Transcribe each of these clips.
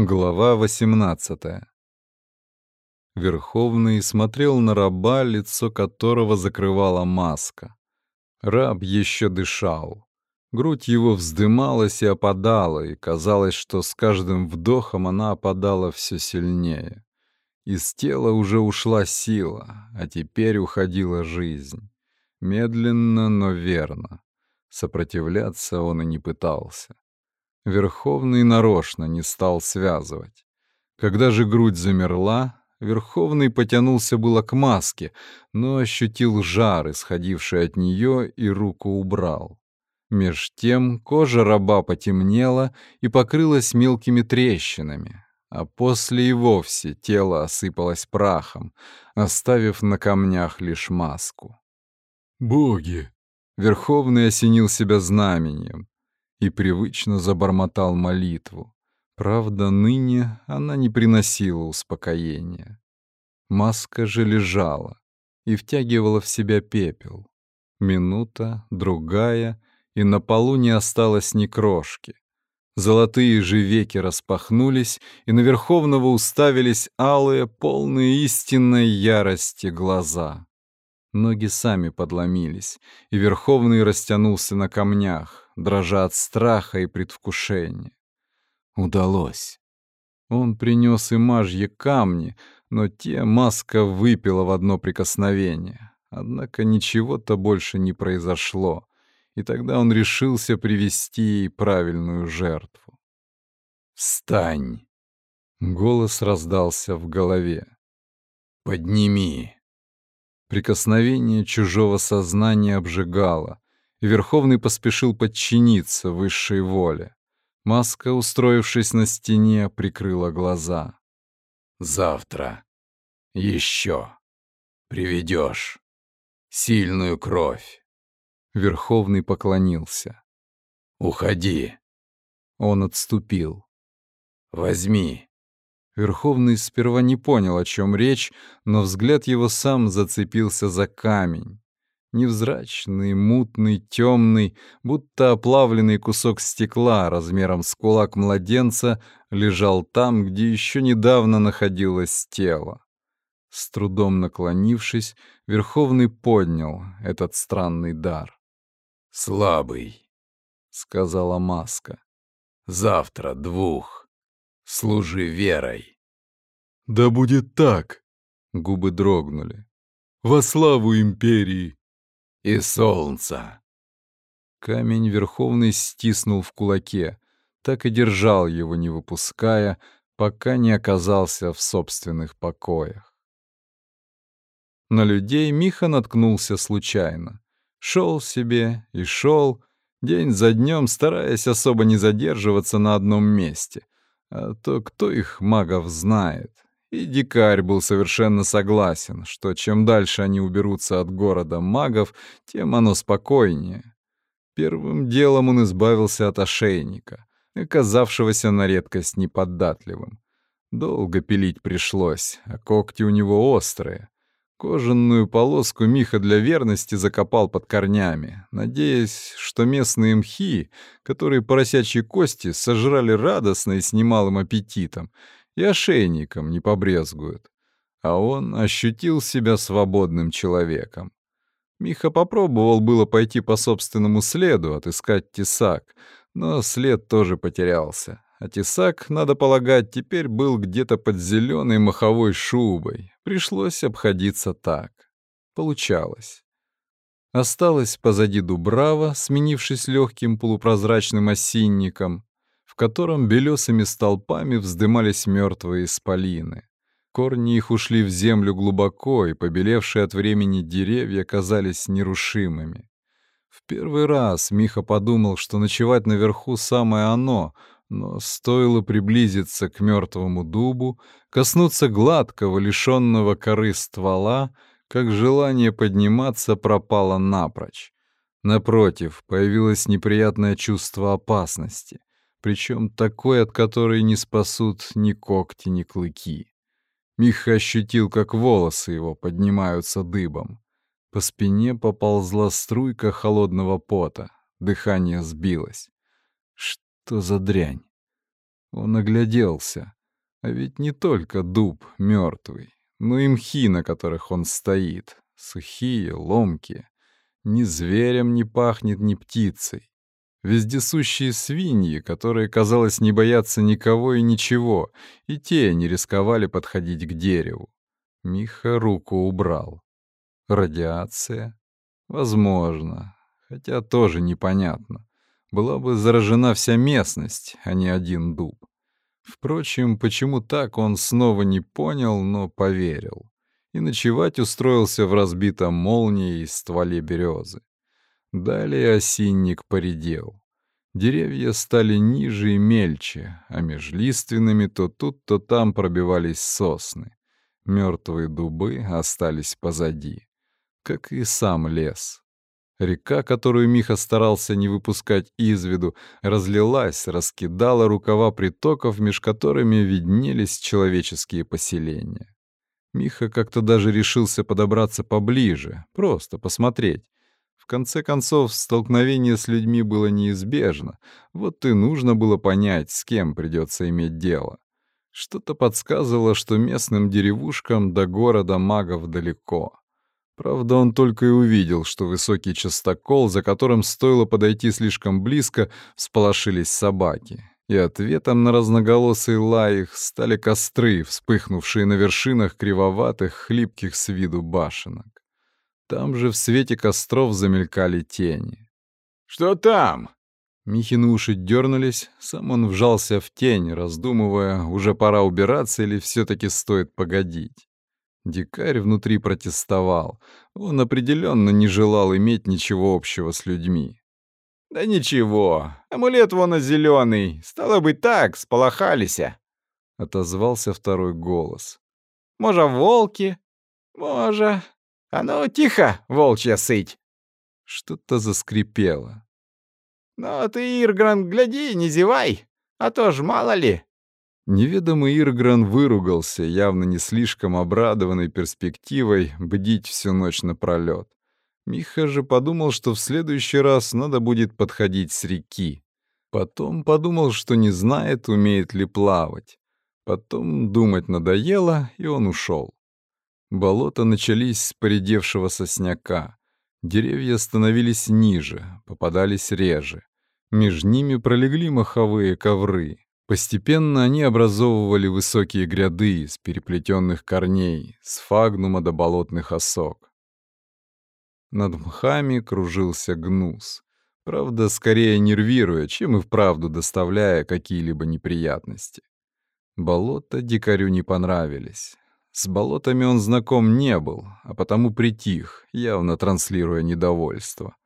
Глава 18 Верховный смотрел на раба, лицо которого закрывала маска. Раб еще дышал. Грудь его вздымалась и опадала, и казалось, что с каждым вдохом она опадала все сильнее. Из тела уже ушла сила, а теперь уходила жизнь. Медленно, но верно. Сопротивляться он и не пытался. Верховный нарочно не стал связывать. Когда же грудь замерла, Верховный потянулся было к маске, но ощутил жар, исходивший от нее, и руку убрал. Меж тем кожа раба потемнела и покрылась мелкими трещинами, а после и вовсе тело осыпалось прахом, оставив на камнях лишь маску. «Боги!» Верховный осенил себя знамением и привычно забормотал молитву. Правда, ныне она не приносила успокоения. Маска же лежала и втягивала в себя пепел. Минута, другая, и на полу не осталось ни крошки. Золотые же веки распахнулись, и на Верховного уставились алые, полные истинной ярости глаза. Ноги сами подломились, и Верховный растянулся на камнях, дрожа от страха и предвкушения. Удалось. Он принес и мажье камни, но те маска выпила в одно прикосновение. Однако ничего-то больше не произошло, и тогда он решился привести ей правильную жертву. «Встань!» — голос раздался в голове. «Подними!» Прикосновение чужого сознания обжигало, и Верховный поспешил подчиниться высшей воле. Маска, устроившись на стене, прикрыла глаза. «Завтра. Еще. Приведешь. Сильную кровь». Верховный поклонился. «Уходи». Он отступил. «Возьми. Верховный сперва не понял, о чем речь, но взгляд его сам зацепился за камень. Невзрачный, мутный, темный, будто оплавленный кусок стекла размером с кулак младенца лежал там, где еще недавно находилось тело. С трудом наклонившись, Верховный поднял этот странный дар. «Слабый», — сказала маска. «Завтра двух» служи верой. Да будет так, губы дрогнули. Во славу империи и солнца. Камень Верховный стиснул в кулаке, так и держал его, не выпуская, пока не оказался в собственных покоях. На людей Миха наткнулся случайно. Шел себе и шел, день за днем стараясь особо не задерживаться на одном месте — а то кто их, магов, знает? И дикарь был совершенно согласен, что чем дальше они уберутся от города магов, тем оно спокойнее. Первым делом он избавился от ошейника, оказавшегося на редкость неподатливым. Долго пилить пришлось, а когти у него острые. Кожаную полоску Миха для верности закопал под корнями, надеясь, что местные мхи, которые поросячьи кости сожрали радостно и с немалым аппетитом, и ошейником не побрезгуют. А он ощутил себя свободным человеком. Миха попробовал было пойти по собственному следу, отыскать тесак, но след тоже потерялся, а тесак, надо полагать, теперь был где-то под зеленой маховой шубой. Пришлось обходиться так. Получалось. Осталось позади Дубрава, сменившись легким полупрозрачным осинником, котором белесыми столпами вздымались мертвые исполины. Корни их ушли в землю глубоко, и побелевшие от времени деревья казались нерушимыми. В первый раз Миха подумал, что ночевать наверху самое оно — но стоило приблизиться к мертвому дубу, коснуться гладкого, лишенного коры ствола, как желание подниматься пропало напрочь. Напротив, появилось неприятное чувство опасности, причем такое, от которой не спасут ни когти, ни клыки. Миха ощутил, как волосы его поднимаются дыбом. По спине поползла струйка холодного пота, дыхание сбилось. Что за дрянь? Он огляделся. А ведь не только дуб мертвый, но и мхи, на которых он стоит. Сухие, ломкие. Ни зверем не пахнет, ни птицей. Вездесущие свиньи, которые, казалось, не боятся никого и ничего, и те не рисковали подходить к дереву. Миха руку убрал. Радиация? Возможно, хотя тоже непонятно. Была бы заражена вся местность, а не один дуб. Впрочем, почему так, он снова не понял, но поверил. И ночевать устроился в разбитом молнии стволе березы. Далее осинник поредел. Деревья стали ниже и мельче, а межлиственными то тут, то там пробивались сосны. Мертвые дубы остались позади, как и сам лес. Река, которую Миха старался не выпускать из виду, разлилась, раскидала рукава притоков, меж которыми виднелись человеческие поселения. Миха как-то даже решился подобраться поближе, просто посмотреть. В конце концов, столкновение с людьми было неизбежно, вот и нужно было понять, с кем придется иметь дело. Что-то подсказывало, что местным деревушкам до города магов далеко. Правда, он только и увидел, что высокий частокол, за которым стоило подойти слишком близко, всполошились собаки. И ответом на разноголосый лай их стали костры, вспыхнувшие на вершинах кривоватых, хлипких с виду башенок. Там же в свете костров замелькали тени. «Что там?» Михины уши дернулись, сам он вжался в тень, раздумывая, уже пора убираться или все таки стоит погодить. Дикарь внутри протестовал. Он определенно не желал иметь ничего общего с людьми. «Да ничего, амулет вон зеленый. Стало быть так, сполохалися», — отозвался второй голос. «Можа, волки? Можа. А ну, тихо, волчья сыть!» Что-то заскрипело. «Ну ты, Иргран, гляди, не зевай, а то ж мало ли». Неведомый Иргран выругался, явно не слишком обрадованный перспективой бдить всю ночь напролёт. Миха же подумал, что в следующий раз надо будет подходить с реки. Потом подумал, что не знает, умеет ли плавать. Потом думать надоело, и он ушел. Болота начались с поредевшего сосняка. Деревья становились ниже, попадались реже. Между ними пролегли маховые ковры. Постепенно они образовывали высокие гряды из переплетенных корней, с фагнума до болотных осок. Над мхами кружился гнус, правда, скорее нервируя, чем и вправду доставляя какие-либо неприятности. Болота дикарю не понравились. С болотами он знаком не был, а потому притих, явно транслируя недовольство.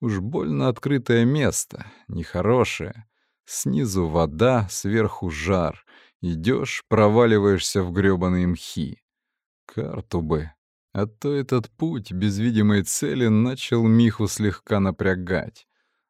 Уж больно открытое место, нехорошее — Снизу вода, сверху жар. Идешь, проваливаешься в грёбаные мхи. Карту бы. А то этот путь без видимой цели начал Миху слегка напрягать.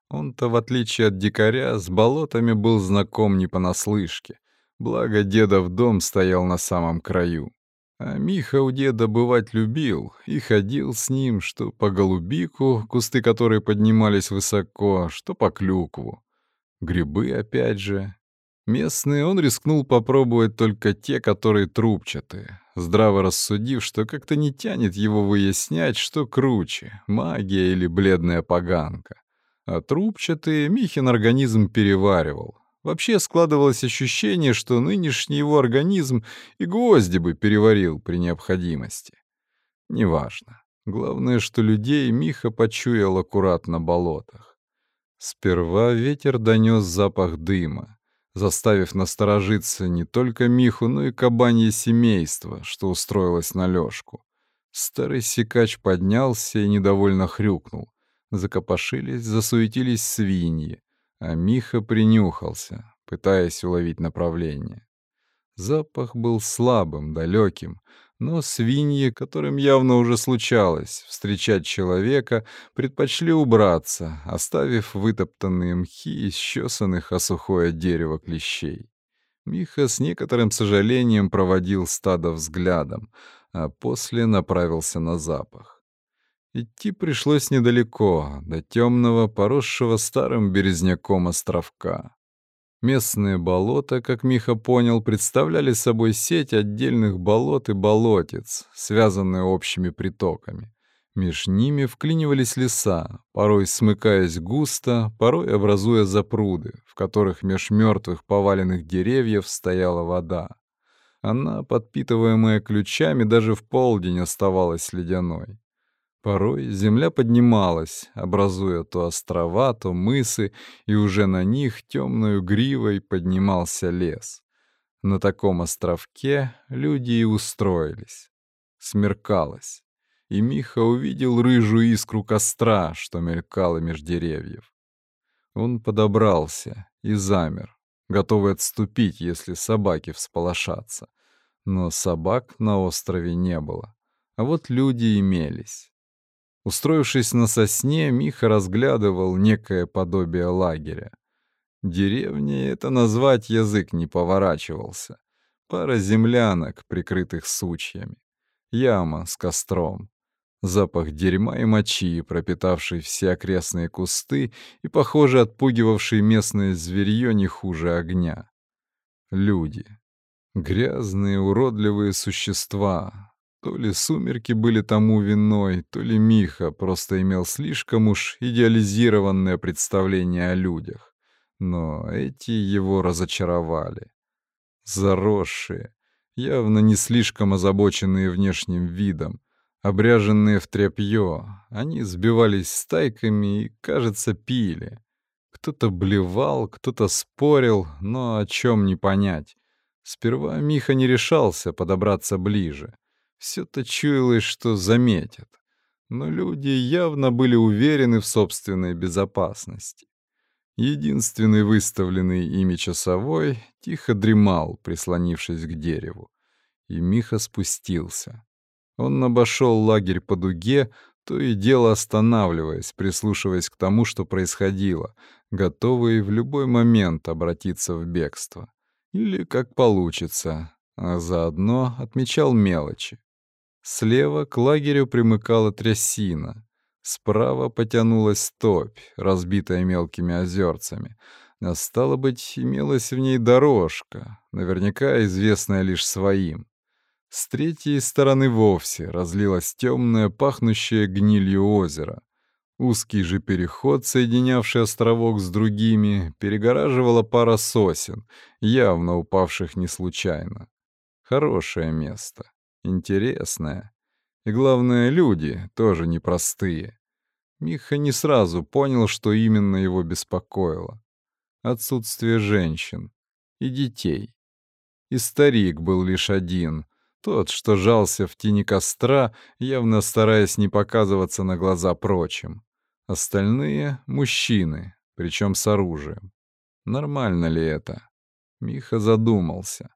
Он-то, в отличие от дикаря, с болотами был знаком не понаслышке. Благо, дедов дом стоял на самом краю. А Миха у деда бывать любил и ходил с ним что по голубику, кусты которой поднимались высоко, что по клюкву. Грибы опять же. Местные он рискнул попробовать только те, которые трубчатые, здраво рассудив, что как-то не тянет его выяснять, что круче — магия или бледная поганка. А трубчатые Михин организм переваривал. Вообще складывалось ощущение, что нынешний его организм и гвозди бы переварил при необходимости. Неважно. Главное, что людей Миха почуял аккуратно на болотах. Сперва ветер донес запах дыма, заставив насторожиться не только Миху, но и кабанье семейство, что устроилось на лёжку. Старый сикач поднялся и недовольно хрюкнул. Закопошились, засуетились свиньи, а Миха принюхался, пытаясь уловить направление. Запах был слабым, далеким, но свиньи, которым явно уже случалось встречать человека, предпочли убраться, оставив вытоптанные мхи из счесанных о сухое дерево клещей. Миха с некоторым сожалением проводил стадо взглядом, а после направился на запах. Идти пришлось недалеко, до темного, поросшего старым березняком островка. Местные болота, как Миха понял, представляли собой сеть отдельных болот и болотец, связанные общими притоками. Меж ними вклинивались леса, порой смыкаясь густо, порой образуя запруды, в которых меж мертвых поваленных деревьев стояла вода. Она, подпитываемая ключами, даже в полдень оставалась ледяной. Порой земля поднималась, образуя то острова, то мысы, и уже на них темную гривой поднимался лес. На таком островке люди и устроились. Смеркалось и Миха увидел рыжую искру костра, что мелькала меж деревьев. Он подобрался и замер, готовый отступить, если собаки всполошатся. Но собак на острове не было, а вот люди имелись. Устроившись на сосне, Миха разглядывал некое подобие лагеря. Деревни это назвать язык не поворачивался. Пара землянок, прикрытых сучьями. Яма с костром. Запах дерьма и мочи, пропитавший все окрестные кусты и, похоже, отпугивавший местное зверье не хуже огня. Люди. Грязные, уродливые существа. То ли сумерки были тому виной, то ли Миха просто имел слишком уж идеализированное представление о людях. Но эти его разочаровали. Заросшие, явно не слишком озабоченные внешним видом, Обряженные в тряпье, они сбивались стайками и, кажется, пили. Кто-то блевал, кто-то спорил, но о чем не понять. Сперва Миха не решался подобраться ближе. Все-то чуялось, что заметят. Но люди явно были уверены в собственной безопасности. Единственный выставленный ими часовой тихо дремал, прислонившись к дереву. И Миха спустился. Он обошел лагерь по дуге, то и дело останавливаясь, прислушиваясь к тому, что происходило, готовый в любой момент обратиться в бегство. Или как получится, а заодно отмечал мелочи. Слева к лагерю примыкала трясина. Справа потянулась топь, разбитая мелкими озерцами. А стало быть, имелась в ней дорожка, наверняка известная лишь своим. С третьей стороны вовсе разлилось темное, пахнущее гнилью озеро. Узкий же переход, соединявший островок с другими, перегораживала пара сосен, явно упавших не случайно. Хорошее место, интересное. И главное, люди тоже непростые. Миха не сразу понял, что именно его беспокоило. Отсутствие женщин и детей. И старик был лишь один — тот, что жался в тени костра, явно стараясь не показываться на глаза прочим. Остальные — мужчины, причем с оружием. Нормально ли это? Миха задумался.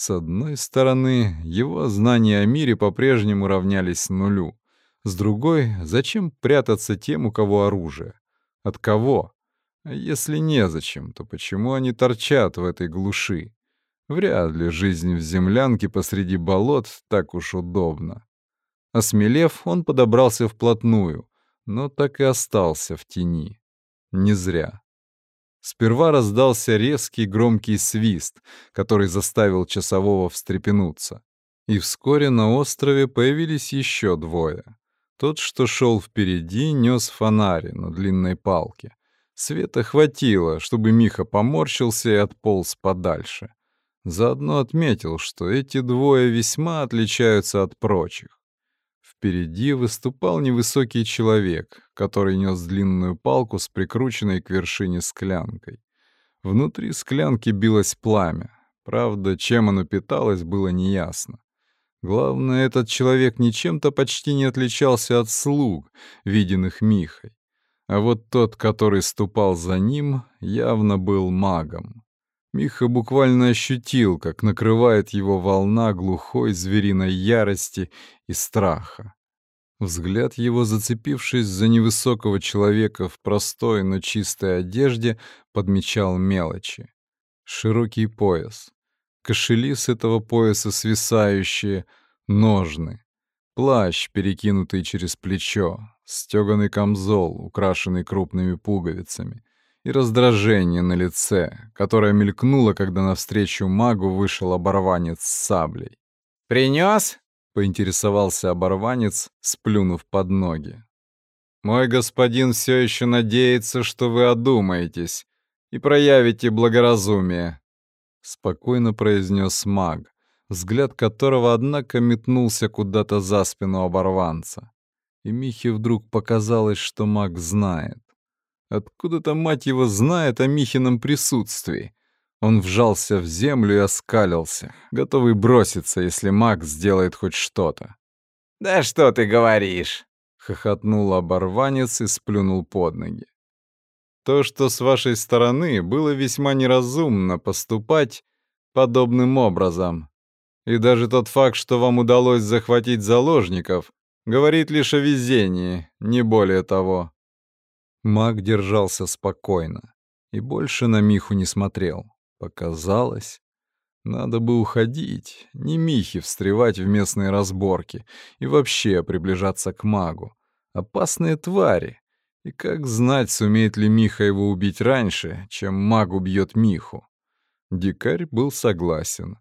С одной стороны, его знания о мире по-прежнему равнялись нулю. С другой, зачем прятаться тем, у кого оружие? От кого? А если незачем, то почему они торчат в этой глуши? Вряд ли жизнь в землянке посреди болот так уж удобна. Осмелев, он подобрался вплотную, но так и остался в тени. Не зря. Сперва раздался резкий громкий свист, который заставил часового встрепенуться. И вскоре на острове появились еще двое. Тот, что шел впереди, нес фонарь на длинной палке. Света хватило, чтобы Миха поморщился и отполз подальше. Заодно отметил, что эти двое весьма отличаются от прочих. Впереди выступал невысокий человек, который нес длинную палку с прикрученной к вершине склянкой. Внутри склянки билось пламя. Правда, чем оно питалось, было неясно. Главное, этот человек ничем-то почти не отличался от слуг, виденных Михой. А вот тот, который ступал за ним, явно был магом. Миха буквально ощутил, как накрывает его волна глухой звериной ярости и страха. Взгляд его, зацепившись за невысокого человека в простой, но чистой одежде, подмечал мелочи. Широкий пояс, кошели с этого пояса свисающие, ножны, плащ, перекинутый через плечо, стёганый камзол, украшенный крупными пуговицами, и раздражение на лице, которое мелькнуло, когда навстречу магу вышел оборванец с саблей. «Принёс?» — поинтересовался оборванец, сплюнув под ноги. «Мой господин все еще надеется, что вы одумаетесь и проявите благоразумие», — спокойно произнес маг, взгляд которого, однако, метнулся куда-то за спину оборванца. И Михе вдруг показалось, что маг знает. Откуда-то мать его знает о Михином присутствии. Он вжался в землю и оскалился, готовый броситься, если маг сделает хоть что-то. «Да что ты говоришь?» — хохотнул оборванец и сплюнул под ноги. «То, что с вашей стороны было весьма неразумно поступать подобным образом. И даже тот факт, что вам удалось захватить заложников, говорит лишь о везении, не более того. Маг держался спокойно и больше на Миху не смотрел. Показалось. Надо бы уходить, не Михе встревать в местные разборки и вообще приближаться к магу. Опасные твари. И как знать, сумеет ли Миха его убить раньше, чем маг убьет Миху. Дикарь был согласен,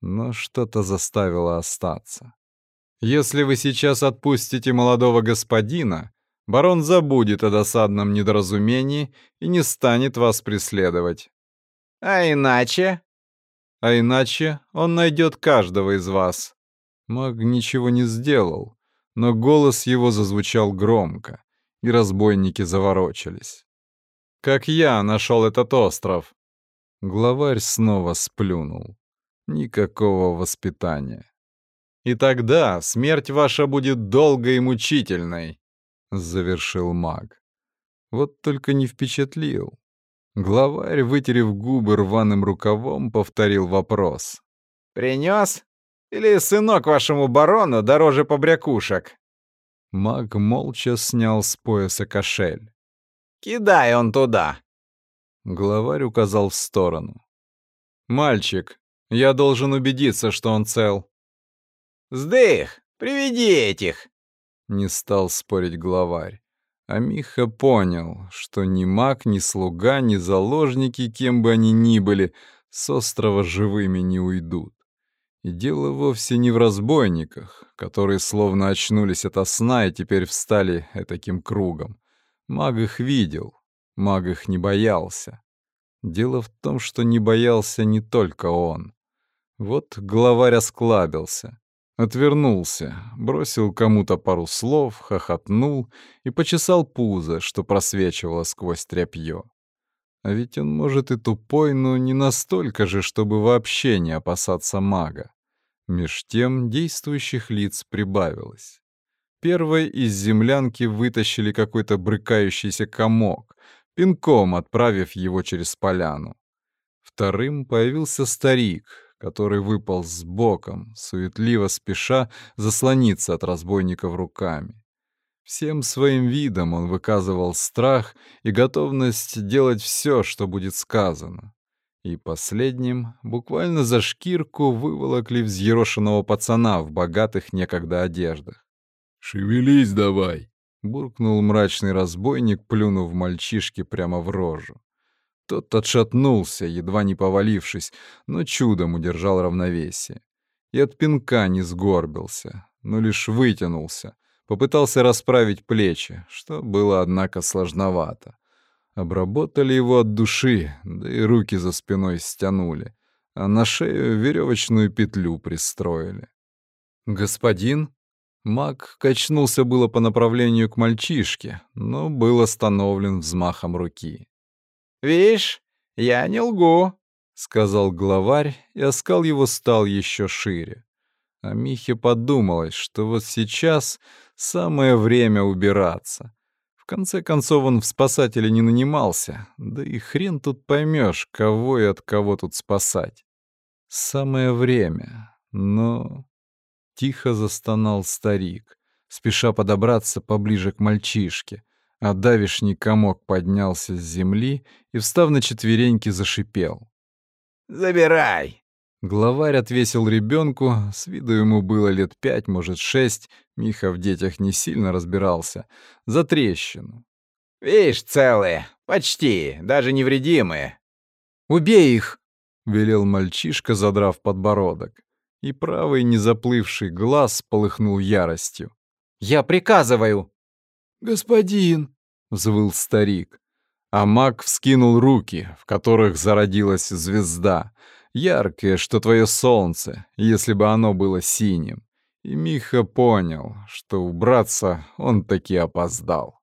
но что-то заставило остаться. «Если вы сейчас отпустите молодого господина, барон забудет о досадном недоразумении и не станет вас преследовать. А иначе? А иначе он найдет каждого из вас. Маг ничего не сделал, но голос его зазвучал громко, и разбойники заворочились. Как я нашел этот остров. Главарь снова сплюнул. Никакого воспитания. И тогда смерть ваша будет долгой и мучительной. — завершил маг. Вот только не впечатлил. Главарь, вытерев губы рваным рукавом, повторил вопрос. «Принёс? Или сынок вашему барону дороже побрякушек?» Маг молча снял с пояса кошель. «Кидай он туда!» Главарь указал в сторону. «Мальчик, я должен убедиться, что он цел». «Сдых! Приведи этих!» Не стал спорить главарь. А Миха понял, что ни маг, ни слуга, ни заложники, кем бы они ни были, с острова живыми не уйдут. И дело вовсе не в разбойниках, которые словно очнулись ото сна и теперь встали таким кругом. Маг их видел, маг их не боялся. Дело в том, что не боялся не только он. Вот главарь осклабился. Отвернулся, бросил кому-то пару слов, хохотнул и почесал пузо, что просвечивало сквозь тряпье. А ведь он, может, и тупой, но не настолько же, чтобы вообще не опасаться мага. Меж тем действующих лиц прибавилось. Первой из землянки вытащили какой-то брыкающийся комок, пинком отправив его через поляну. Вторым появился старик, который выпал с боком, суетливо спеша заслониться от разбойников руками. Всем своим видом он выказывал страх и готовность делать все, что будет сказано. И последним буквально за шкирку выволокли взъерошенного пацана в богатых некогда одеждах. «Шевелись давай!» — буркнул мрачный разбойник, плюнув мальчишке прямо в рожу. Тот отшатнулся, едва не повалившись, но чудом удержал равновесие. И от пинка не сгорбился, но лишь вытянулся, попытался расправить плечи, что было, однако, сложновато. Обработали его от души, да и руки за спиной стянули, а на шею веревочную петлю пристроили. «Господин?» Маг качнулся было по направлению к мальчишке, но был остановлен взмахом руки. «Вишь, я не лгу», — сказал главарь, и оскал его стал еще шире. А Михе подумалось, что вот сейчас самое время убираться. В конце концов он в спасателя не нанимался, да и хрен тут поймешь, кого и от кого тут спасать. Самое время, но... Тихо застонал старик, спеша подобраться поближе к мальчишке, а давишний комок поднялся с земли и, встав на четвереньки, зашипел. «Забирай!» Главарь отвесил ребенку, с виду ему было лет пять, может, шесть, Миха в детях не сильно разбирался, за трещину. «Видишь, целые, Почти, даже невредимые. «Убей их!» — велел мальчишка, задрав подбородок. И правый незаплывший глаз полыхнул яростью. «Я приказываю!» «Господин!» — взвыл старик. А маг вскинул руки, в которых зародилась звезда, яркое, что твое солнце, если бы оно было синим. И Миха понял, что убраться он таки опоздал.